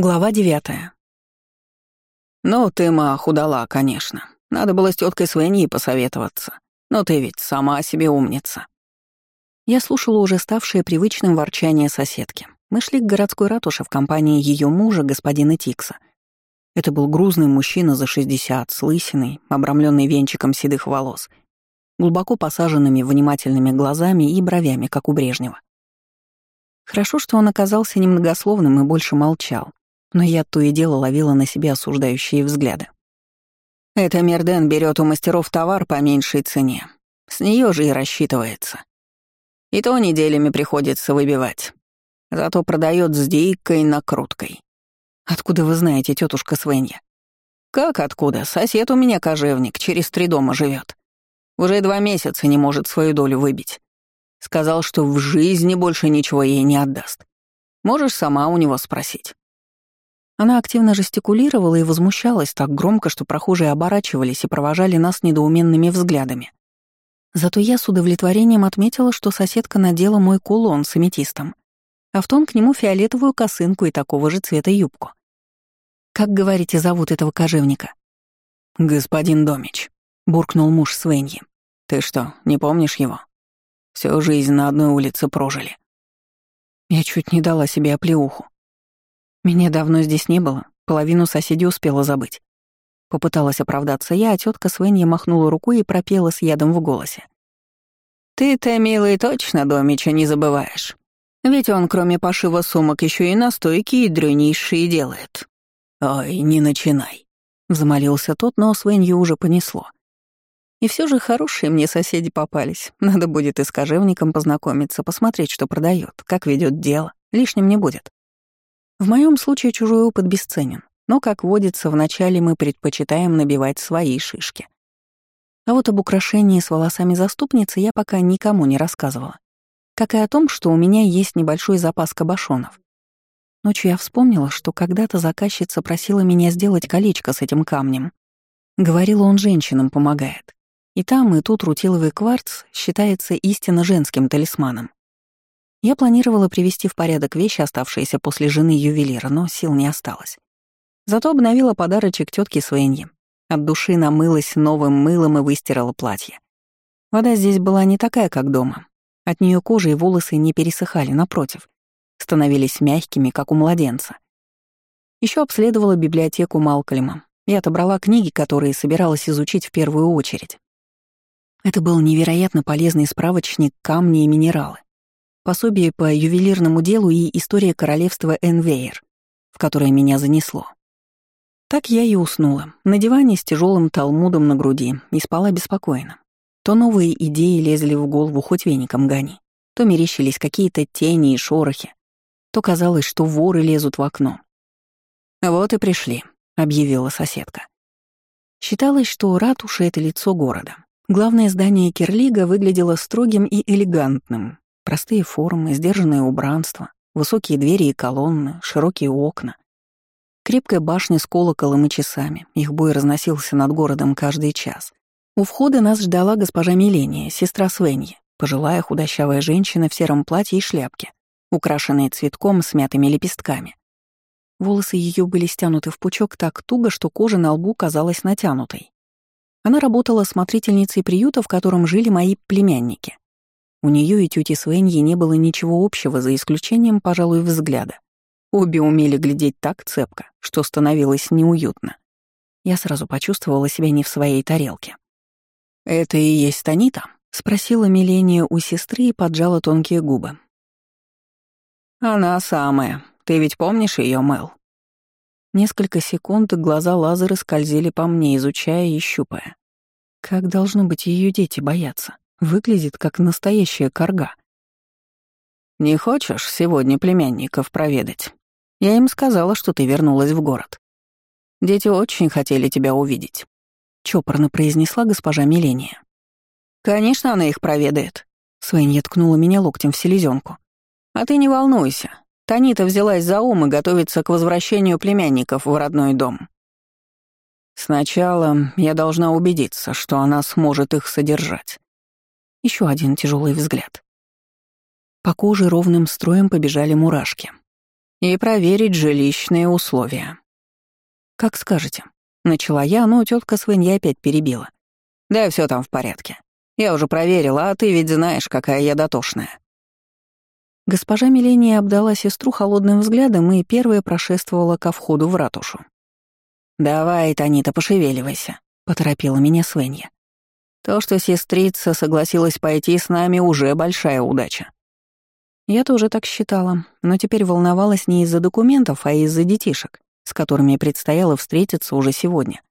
Глава девятая. «Ну, ты, ма, худала, конечно. Надо было с теткой Свеньей посоветоваться. Но ты ведь сама себе умница». Я слушала уже ставшее привычным ворчание соседки. Мы шли к городской ратуше в компании ее мужа, господина Тикса. Это был грузный мужчина за 60, с лысиной, обрамленный венчиком седых волос, глубоко посаженными внимательными глазами и бровями, как у Брежнева. Хорошо, что он оказался немногословным и больше молчал, но я то и дело ловила на себе осуждающие взгляды. «Это Мерден берет у мастеров товар по меньшей цене. С нее же и рассчитывается. И то неделями приходится выбивать. Зато продает с дикой накруткой. Откуда вы знаете, тетушка Свенья? Как откуда? Сосед у меня кожевник, через три дома живет. Уже два месяца не может свою долю выбить. Сказал, что в жизни больше ничего ей не отдаст. Можешь сама у него спросить. Она активно жестикулировала и возмущалась так громко, что прохожие оборачивались и провожали нас недоуменными взглядами. Зато я с удовлетворением отметила, что соседка надела мой кулон с аметистом, а в тон к нему фиолетовую косынку и такого же цвета юбку. «Как, говорите, зовут этого кожевника?» «Господин Домич», — буркнул муж Свеньи. «Ты что, не помнишь его? Всю жизнь на одной улице прожили». Я чуть не дала себе оплеуху. Меня давно здесь не было, половину соседей успела забыть. Попыталась оправдаться я, а тетка Свенья махнула рукой и пропела с ядом в голосе. «Ты-то, милый, точно Домича не забываешь. Ведь он, кроме пошива сумок, еще и настойки и дрёнейшие делает». «Ой, не начинай», — взмолился тот, но Свенью уже понесло. И все же хорошие мне соседи попались. Надо будет и с кожевником познакомиться, посмотреть, что продает, как ведет дело. Лишним не будет. В моем случае чужой опыт бесценен, но, как водится, вначале мы предпочитаем набивать свои шишки. А вот об украшении с волосами заступницы я пока никому не рассказывала. Как и о том, что у меня есть небольшой запас кабошонов. Ночью я вспомнила, что когда-то заказчица просила меня сделать колечко с этим камнем. Говорила, он женщинам помогает. И там, и тут рутиловый кварц считается истинно женским талисманом. Я планировала привести в порядок вещи, оставшиеся после жены ювелира, но сил не осталось. Зато обновила подарочек тетке Свенье. От души намылась новым мылом и выстирала платье. Вода здесь была не такая, как дома. От нее кожа и волосы не пересыхали, напротив, становились мягкими, как у младенца. Еще обследовала библиотеку Малкольма и отобрала книги, которые собиралась изучить в первую очередь. Это был невероятно полезный справочник «Камни и минералы», пособие по ювелирному делу и история королевства Энвейр, в которое меня занесло. Так я и уснула, на диване с тяжелым талмудом на груди, и спала беспокойно. То новые идеи лезли в голову, хоть веником гони, то мерещились какие-то тени и шорохи, то казалось, что воры лезут в окно. «Вот и пришли», — объявила соседка. Считалось, что ратуша — это лицо города. Главное здание Кирлига выглядело строгим и элегантным, Простые формы, сдержанное убранство, высокие двери и колонны, широкие окна. Крепкая башня с колоколом и часами, их бой разносился над городом каждый час. У входа нас ждала госпожа Миления, сестра Свеньи, пожилая худощавая женщина в сером платье и шляпке, украшенная цветком с мятыми лепестками. Волосы ее были стянуты в пучок так туго, что кожа на лбу казалась натянутой. Она работала смотрительницей приюта, в котором жили мои племянники. У нее и тети Свеньи не было ничего общего, за исключением, пожалуй, взгляда. Обе умели глядеть так цепко, что становилось неуютно. Я сразу почувствовала себя не в своей тарелке. «Это и есть Танита?» — спросила Миления у сестры и поджала тонкие губы. «Она самая. Ты ведь помнишь ее, Мэл?» Несколько секунд глаза Лазары скользили по мне, изучая и щупая. Как должно быть ее дети боятся? Выглядит как настоящая корга. «Не хочешь сегодня племянников проведать? Я им сказала, что ты вернулась в город. Дети очень хотели тебя увидеть», — чопорно произнесла госпожа Миления. «Конечно, она их проведает», — Свенья ткнула меня локтем в селезенку. «А ты не волнуйся. Танита взялась за ум и готовится к возвращению племянников в родной дом. Сначала я должна убедиться, что она сможет их содержать. Еще один тяжелый взгляд. По коже ровным строем побежали мурашки. и проверить жилищные условия». «Как скажете», — начала я, но тетка Свинья опять перебила. «Да все там в порядке. Я уже проверила, а ты ведь знаешь, какая я дотошная». Госпожа Миления обдала сестру холодным взглядом и первая прошествовала ко входу в ратушу. «Давай, Танита, пошевеливайся», — поторопила меня Свенья. «То, что сестрица согласилась пойти с нами, уже большая удача». Я тоже так считала, но теперь волновалась не из-за документов, а из-за детишек, с которыми предстояло встретиться уже сегодня.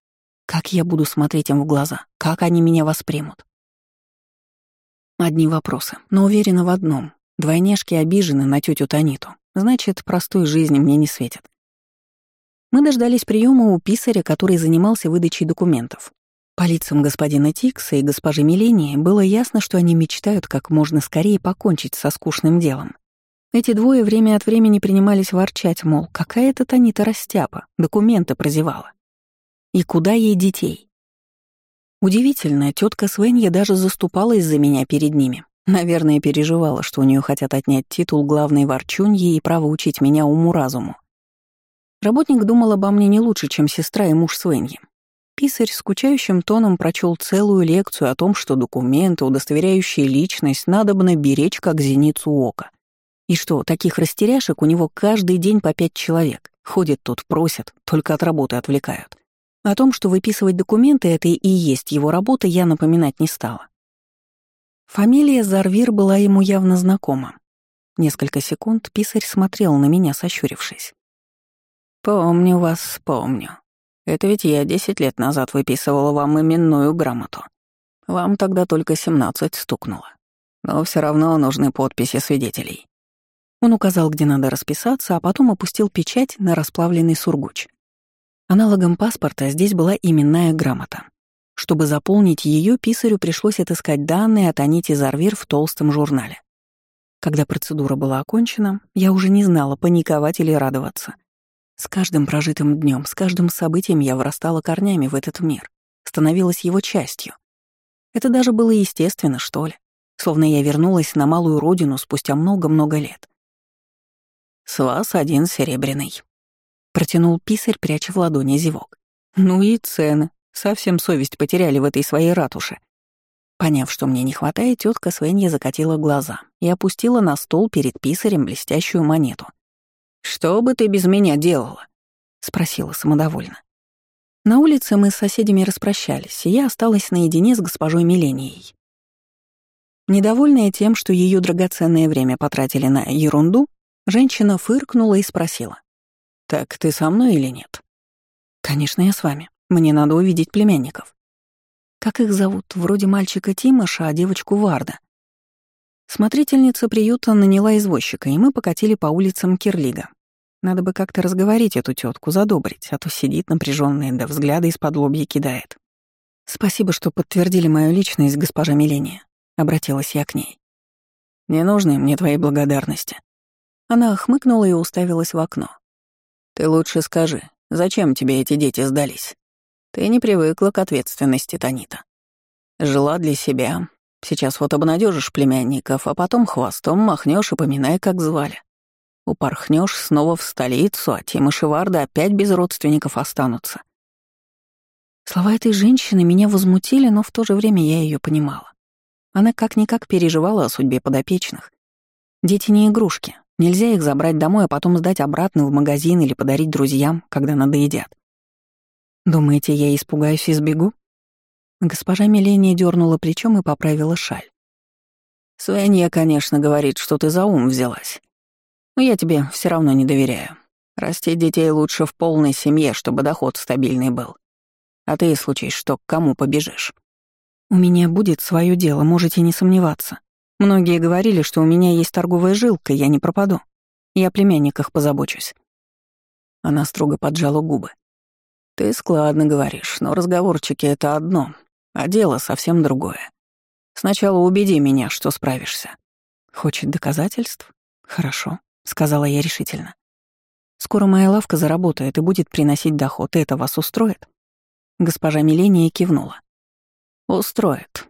Как я буду смотреть им в глаза? Как они меня воспримут? Одни вопросы, но уверена в одном. Двойняшки обижены на тетю Таниту. Значит, простой жизни мне не светит. Мы дождались приема у писаря, который занимался выдачей документов. По лицам господина Тикса и госпожи Милении было ясно, что они мечтают как можно скорее покончить со скучным делом. Эти двое время от времени принимались ворчать, мол, какая это Танита растяпа, документы прозевала. И куда ей детей? Удивительно, тетка Свенья даже заступалась за меня перед ними. Наверное, переживала, что у нее хотят отнять титул главной ворчуньи и право учить меня уму-разуму. Работник думал обо мне не лучше, чем сестра и муж Свеньи. Писарь скучающим тоном прочел целую лекцию о том, что документы, удостоверяющие личность, надобно беречь как зеницу ока. И что, таких растеряшек у него каждый день по пять человек. Ходят тут, просят, только от работы отвлекают. О том, что выписывать документы — это и есть его работа, я напоминать не стала. Фамилия Зарвир была ему явно знакома. Несколько секунд писарь смотрел на меня, сощурившись. «Помню вас, помню. Это ведь я десять лет назад выписывала вам именную грамоту. Вам тогда только семнадцать стукнуло. Но все равно нужны подписи свидетелей». Он указал, где надо расписаться, а потом опустил печать на расплавленный сургуч. Аналогом паспорта здесь была именная грамота. Чтобы заполнить ее, писарю пришлось отыскать данные от Анити Зарвир в толстом журнале. Когда процедура была окончена, я уже не знала, паниковать или радоваться. С каждым прожитым днем, с каждым событием я вырастала корнями в этот мир, становилась его частью. Это даже было естественно, что ли, словно я вернулась на малую родину спустя много-много лет. «С вас один серебряный», — протянул писарь, пряча в ладони зевок. «Ну и цены. Совсем совесть потеряли в этой своей ратуше. Поняв, что мне не хватает, тетка Свенья закатила глаза и опустила на стол перед писарем блестящую монету. «Что бы ты без меня делала?» — спросила самодовольно. На улице мы с соседями распрощались, и я осталась наедине с госпожой Миленией. Недовольная тем, что ее драгоценное время потратили на ерунду, женщина фыркнула и спросила. «Так ты со мной или нет?» «Конечно, я с вами», мне надо увидеть племянников. Как их зовут? Вроде мальчика Тимоша, а девочку Варда. Смотрительница приюта наняла извозчика, и мы покатили по улицам Кирлига. Надо бы как-то разговорить эту тетку, задобрить, а то сидит напряженная, да взгляды из-под лобья кидает. «Спасибо, что подтвердили мою личность, госпожа Миления», — обратилась я к ней. «Не нужны мне твои благодарности». Она хмыкнула и уставилась в окно. «Ты лучше скажи, зачем тебе эти дети сдались?» Ты не привыкла к ответственности, Танита. Жила для себя. Сейчас вот обнадежишь племянников, а потом хвостом махнешь и поминай, как звали. Упорхнешь снова в столицу, а Тим и Шиварда опять без родственников останутся. Слова этой женщины меня возмутили, но в то же время я ее понимала. Она как-никак переживала о судьбе подопечных. Дети не игрушки. Нельзя их забрать домой, а потом сдать обратно в магазин или подарить друзьям, когда надоедят. Думаете, я испугаюсь и сбегу? Госпожа Миления дернула плечом и поправила шаль. Свенья, конечно, говорит, что ты за ум взялась. Но я тебе все равно не доверяю. Растить детей лучше в полной семье, чтобы доход стабильный был. А ты, случай что, к кому побежишь? У меня будет свое дело, можете не сомневаться. Многие говорили, что у меня есть торговая жилка, я не пропаду. Я о племянниках позабочусь. Она строго поджала губы. «Ты складно говоришь, но разговорчики — это одно, а дело совсем другое. Сначала убеди меня, что справишься». «Хочет доказательств? Хорошо», — сказала я решительно. «Скоро моя лавка заработает и будет приносить доход, и это вас устроит?» Госпожа Миления кивнула. «Устроит.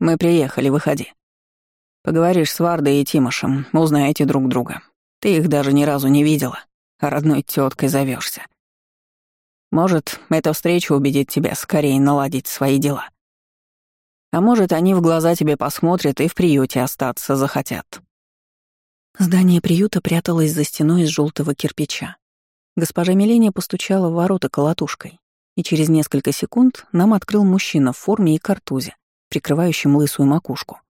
Мы приехали, выходи. Поговоришь с Вардой и Тимошем, узнаете друг друга. Ты их даже ни разу не видела. родной теткой зовешься. Может, эта встреча убедит тебя скорее наладить свои дела. А может, они в глаза тебе посмотрят и в приюте остаться захотят. Здание приюта пряталось за стеной из желтого кирпича. Госпожа Миления постучала в ворота колотушкой, и через несколько секунд нам открыл мужчина в форме и картузе, прикрывающим лысую макушку.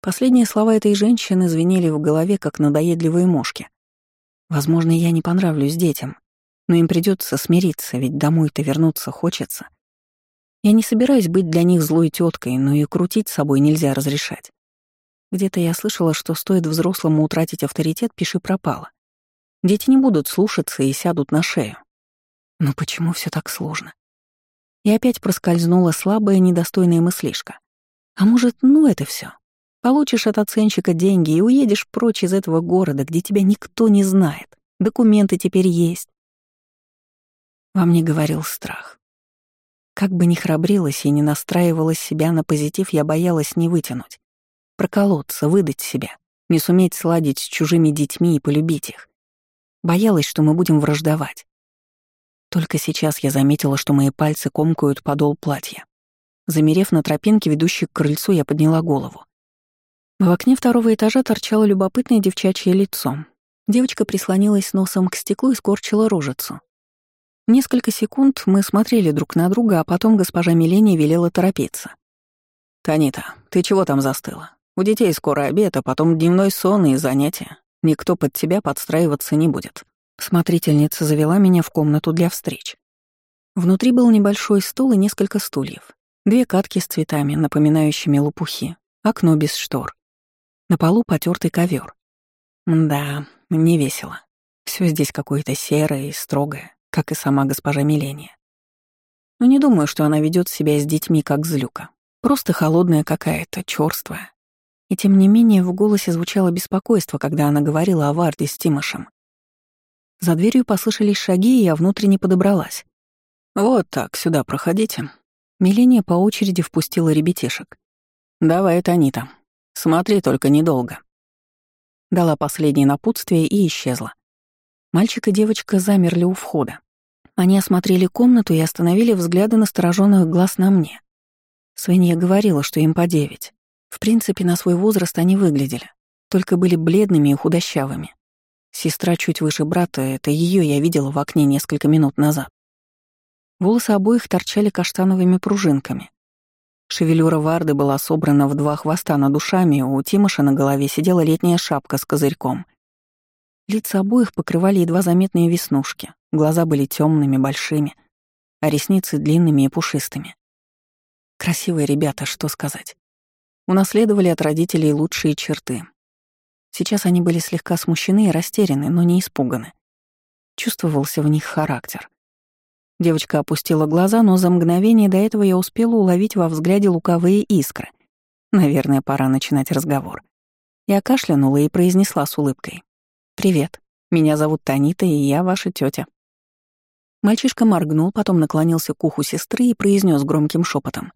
Последние слова этой женщины звенели в голове, как надоедливые мошки. Возможно, я не понравлюсь детям, но им придется смириться, ведь домой-то вернуться хочется. Я не собираюсь быть для них злой теткой, но и крутить с собой нельзя разрешать. Где-то я слышала, что стоит взрослому утратить авторитет, пиши пропало. Дети не будут слушаться и сядут на шею. Но почему все так сложно? И опять проскользнула слабая, недостойная мыслишка. А может, ну это все. Получишь от оценщика деньги и уедешь прочь из этого города, где тебя никто не знает. Документы теперь есть. Во мне говорил страх. Как бы ни храбрилась и не настраивала себя на позитив, я боялась не вытянуть. Проколоться, выдать себя, не суметь сладить с чужими детьми и полюбить их. Боялась, что мы будем враждовать. Только сейчас я заметила, что мои пальцы комкают подол платья. Замерев на тропинке, ведущей к крыльцу, я подняла голову. В окне второго этажа торчало любопытное девчачье лицо. Девочка прислонилась носом к стеклу и скорчила рожицу. Несколько секунд мы смотрели друг на друга, а потом госпожа Миления велела торопиться. «Танита, ты чего там застыла? У детей скоро обед, а потом дневной сон и занятия. Никто под тебя подстраиваться не будет». Смотрительница завела меня в комнату для встреч. Внутри был небольшой стол и несколько стульев. Две катки с цветами, напоминающими лопухи, окно без штор. На полу потертый ковер. Да, не весело. Все здесь какое-то серое и строгое как и сама госпожа Миления. Но не думаю, что она ведет себя с детьми как злюка. Просто холодная какая-то, чёрствая. И тем не менее в голосе звучало беспокойство, когда она говорила о Варде с Тимошем. За дверью послышались шаги, и я внутренне подобралась. «Вот так, сюда проходите». Миления по очереди впустила ребятишек. «Давай, это Анита. Смотри только недолго». Дала последнее напутствие и исчезла. Мальчик и девочка замерли у входа. Они осмотрели комнату и остановили взгляды настороженных глаз на мне. Свинья говорила, что им по девять. В принципе, на свой возраст они выглядели, только были бледными и худощавыми. Сестра чуть выше брата, это ее я видела в окне несколько минут назад. Волосы обоих торчали каштановыми пружинками. Шевелюра Варды была собрана в два хвоста над ушами, у Тимоша на голове сидела летняя шапка с козырьком. Лица обоих покрывали едва заметные веснушки, Глаза были темными, большими, а ресницы длинными и пушистыми. Красивые ребята, что сказать. Унаследовали от родителей лучшие черты. Сейчас они были слегка смущены и растеряны, но не испуганы. Чувствовался в них характер. Девочка опустила глаза, но за мгновение до этого я успела уловить во взгляде луковые искры. Наверное, пора начинать разговор. Я кашлянула и произнесла с улыбкой. «Привет, меня зовут Танита, и я ваша тетя. Мальчишка моргнул, потом наклонился к уху сестры и произнес громким шепотом: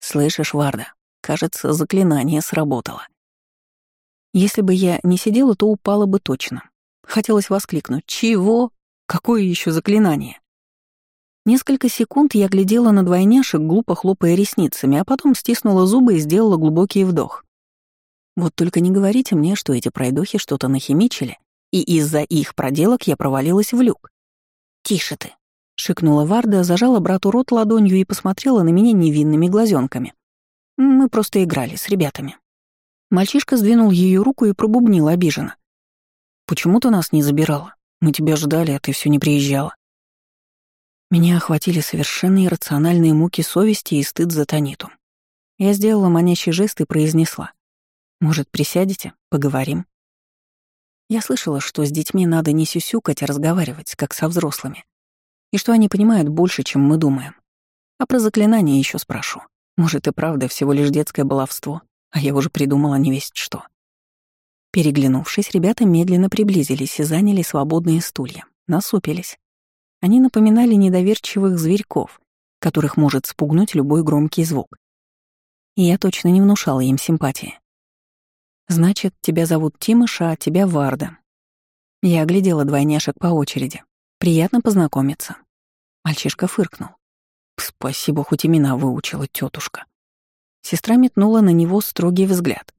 «Слышишь, Варда, кажется, заклинание сработало». Если бы я не сидела, то упала бы точно. Хотелось воскликнуть «Чего? Какое еще заклинание?» Несколько секунд я глядела на двойняшек, глупо хлопая ресницами, а потом стиснула зубы и сделала глубокий вдох. Вот только не говорите мне, что эти пройдохи что-то нахимичили, и из-за их проделок я провалилась в люк. «Тише ты», — шикнула Варда, зажала брату рот ладонью и посмотрела на меня невинными глазенками. Мы просто играли с ребятами. Мальчишка сдвинул ее руку и пробубнил обиженно. «Почему ты нас не забирала? Мы тебя ждали, а ты все не приезжала». Меня охватили совершенно иррациональные муки совести и стыд за Таниту. Я сделала манящий жест и произнесла. «Может, присядете? Поговорим?» Я слышала, что с детьми надо не сюсюкать, а разговаривать, как со взрослыми. И что они понимают больше, чем мы думаем. А про заклинание еще спрошу. Может, и правда всего лишь детское баловство, а я уже придумала не весть что. Переглянувшись, ребята медленно приблизились и заняли свободные стулья, насупились. Они напоминали недоверчивых зверьков, которых может спугнуть любой громкий звук. И я точно не внушала им симпатии. Значит, тебя зовут Тимоша, а тебя Варда. Я оглядела двойняшек по очереди. Приятно познакомиться. Мальчишка фыркнул. Спасибо, хоть имена выучила тетушка. Сестра метнула на него строгий взгляд.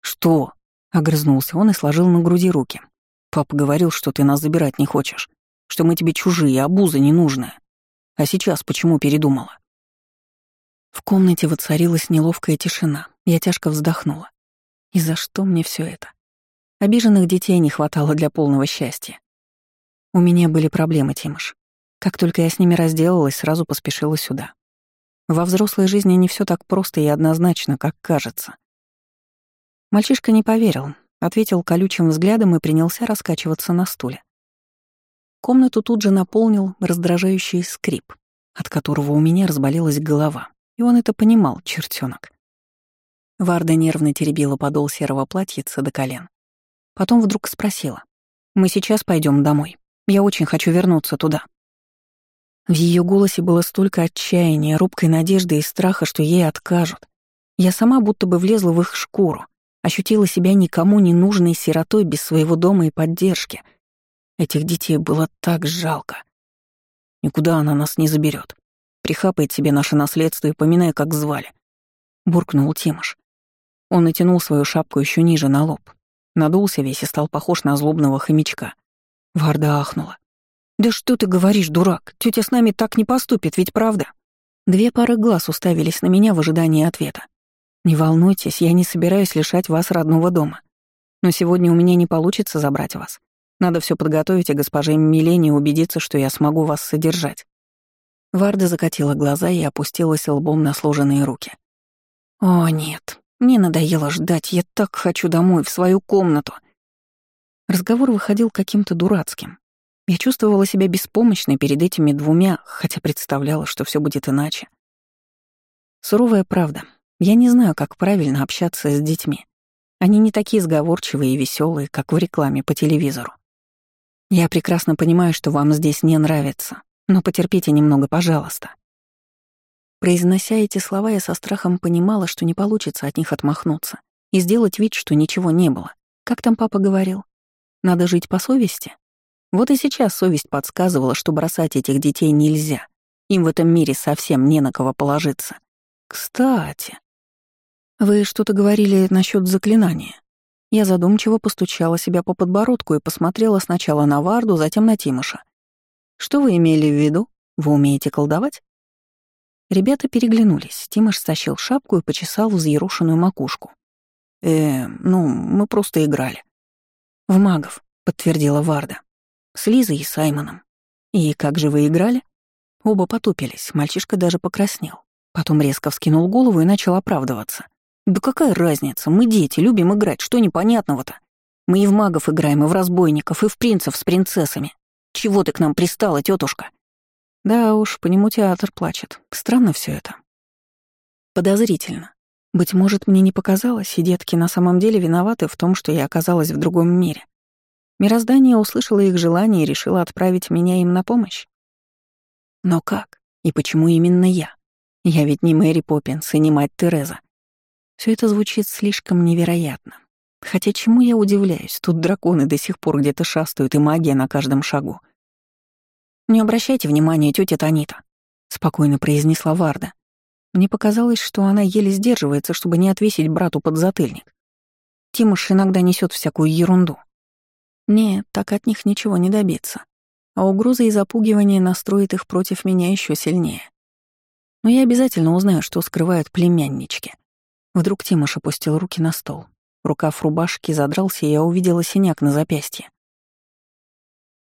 «Что?» — огрызнулся он и сложил на груди руки. «Папа говорил, что ты нас забирать не хочешь, что мы тебе чужие, обуза ненужная. А сейчас почему передумала?» В комнате воцарилась неловкая тишина. Я тяжко вздохнула. И за что мне все это? Обиженных детей не хватало для полного счастья. У меня были проблемы, Тимош. Как только я с ними разделалась, сразу поспешила сюда. Во взрослой жизни не все так просто и однозначно, как кажется. Мальчишка не поверил, ответил колючим взглядом и принялся раскачиваться на стуле. Комнату тут же наполнил раздражающий скрип, от которого у меня разболелась голова, и он это понимал, чертенок. Варда нервно теребила подол серого платьица до колен. Потом вдруг спросила. «Мы сейчас пойдем домой. Я очень хочу вернуться туда». В ее голосе было столько отчаяния, робкой надежды и страха, что ей откажут. Я сама будто бы влезла в их шкуру, ощутила себя никому не нужной сиротой без своего дома и поддержки. Этих детей было так жалко. Никуда она нас не заберет. Прихапает себе наше наследство и поминая, как звали. Буркнул Тимош. Он натянул свою шапку еще ниже на лоб. Надулся весь и стал похож на злобного хомячка. Варда ахнула. «Да что ты говоришь, дурак? Тетя с нами так не поступит, ведь правда?» Две пары глаз уставились на меня в ожидании ответа. «Не волнуйтесь, я не собираюсь лишать вас родного дома. Но сегодня у меня не получится забрать вас. Надо все подготовить, и госпоже Милене убедиться, что я смогу вас содержать». Варда закатила глаза и опустилась лбом на сложенные руки. «О, нет, мне надоело ждать, я так хочу домой, в свою комнату». Разговор выходил каким-то дурацким. Я чувствовала себя беспомощной перед этими двумя, хотя представляла, что все будет иначе. Суровая правда. Я не знаю, как правильно общаться с детьми. Они не такие сговорчивые и веселые, как в рекламе по телевизору. Я прекрасно понимаю, что вам здесь не нравится, но потерпите немного, пожалуйста. Произнося эти слова, я со страхом понимала, что не получится от них отмахнуться и сделать вид, что ничего не было. Как там папа говорил? Надо жить по совести? Вот и сейчас совесть подсказывала, что бросать этих детей нельзя. Им в этом мире совсем не на кого положиться. Кстати, вы что-то говорили насчет заклинания. Я задумчиво постучала себя по подбородку и посмотрела сначала на Варду, затем на Тимоша. Что вы имели в виду? Вы умеете колдовать? Ребята переглянулись. Тимош стащил шапку и почесал взъерушенную макушку. «Э, ну, мы просто играли». «В магов», — подтвердила Варда. С Лизой и Саймоном. И как же вы играли? Оба потупились, мальчишка даже покраснел. Потом резко вскинул голову и начал оправдываться. «Да какая разница? Мы дети, любим играть, что непонятного-то? Мы и в магов играем, и в разбойников, и в принцев с принцессами. Чего ты к нам пристала, тетушка? Да уж, по нему театр плачет. Странно все это. Подозрительно. Быть может, мне не показалось, и детки на самом деле виноваты в том, что я оказалась в другом мире. Мироздание услышало их желание и решило отправить меня им на помощь. Но как? И почему именно я? Я ведь не Мэри Поппинс и не мать Тереза. Все это звучит слишком невероятно. Хотя чему я удивляюсь? Тут драконы до сих пор где-то шастают, и магия на каждом шагу. «Не обращайте внимания, тетя Танита», — спокойно произнесла Варда. Мне показалось, что она еле сдерживается, чтобы не отвесить брату под затыльник. Тимош иногда несет всякую ерунду. Нет, так от них ничего не добиться. А угроза и запугивание настроит их против меня еще сильнее. Но я обязательно узнаю, что скрывают племяннички. Вдруг Тимош опустил руки на стол. Рукав рубашки задрался, и я увидела синяк на запястье.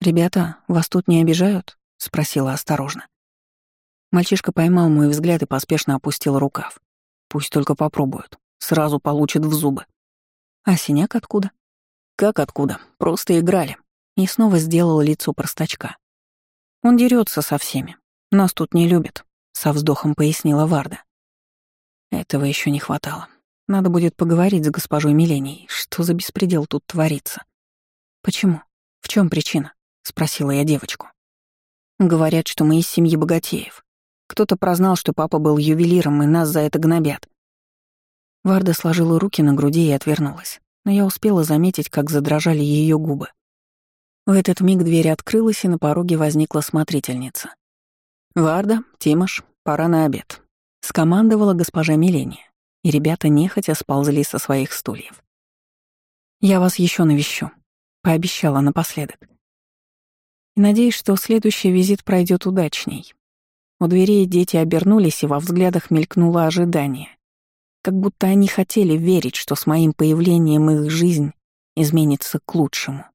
«Ребята, вас тут не обижают?» — спросила осторожно. Мальчишка поймал мой взгляд и поспешно опустил рукав. Пусть только попробуют. Сразу получат в зубы. А синяк откуда? Как откуда? Просто играли. И снова сделал лицо простачка. Он дерется со всеми. Нас тут не любят, со вздохом пояснила Варда. Этого еще не хватало. Надо будет поговорить с госпожой Миленей, что за беспредел тут творится. Почему? В чем причина? спросила я девочку. Говорят, что мы из семьи богатеев. Кто-то прознал, что папа был ювелиром, и нас за это гнобят. Варда сложила руки на груди и отвернулась но я успела заметить, как задрожали ее губы. В этот миг дверь открылась, и на пороге возникла смотрительница. «Варда, Тимош, пора на обед», — скомандовала госпожа Миления, и ребята нехотя сползли со своих стульев. «Я вас еще навещу», — пообещала напоследок. И надеюсь, что следующий визит пройдет удачней. У дверей дети обернулись, и во взглядах мелькнуло ожидание. Как будто они хотели верить, что с моим появлением их жизнь изменится к лучшему.